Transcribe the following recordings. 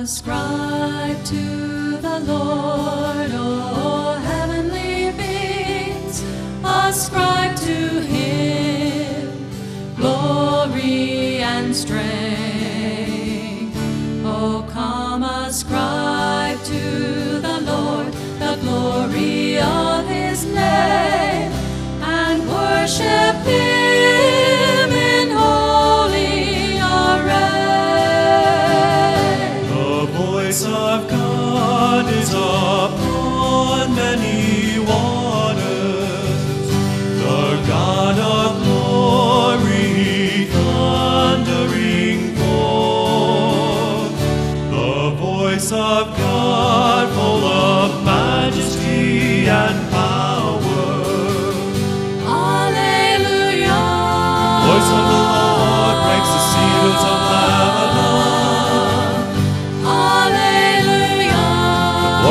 Ascribe to the Lord, O heavenly beings, ascribe to him glory and strength. Oh, come, ascribe to the Lord the glory of his name and worship him upon many waters.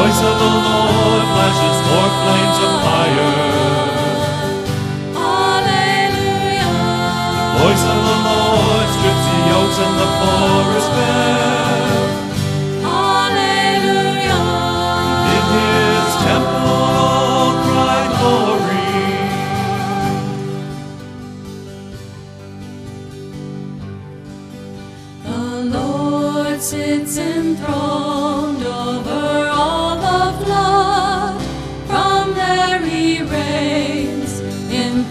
Voice of the Lord flashes forth flames of fire. Alleluia. Voice of the Lord strips the yokes and the forest bare. Alleluia. In his temple all cry glory. The Lord sits enthroned over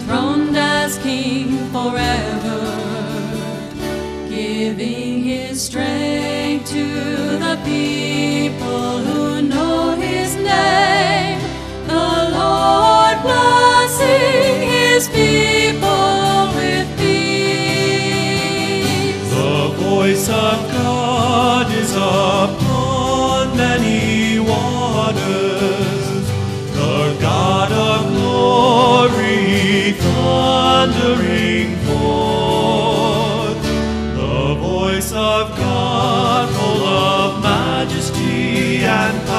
enthroned as King forever, giving his strength to the people who know his name. The Lord blessing his people with peace. The voice of God is upon many waters. Thundering forth. The voice of God full of majesty and power.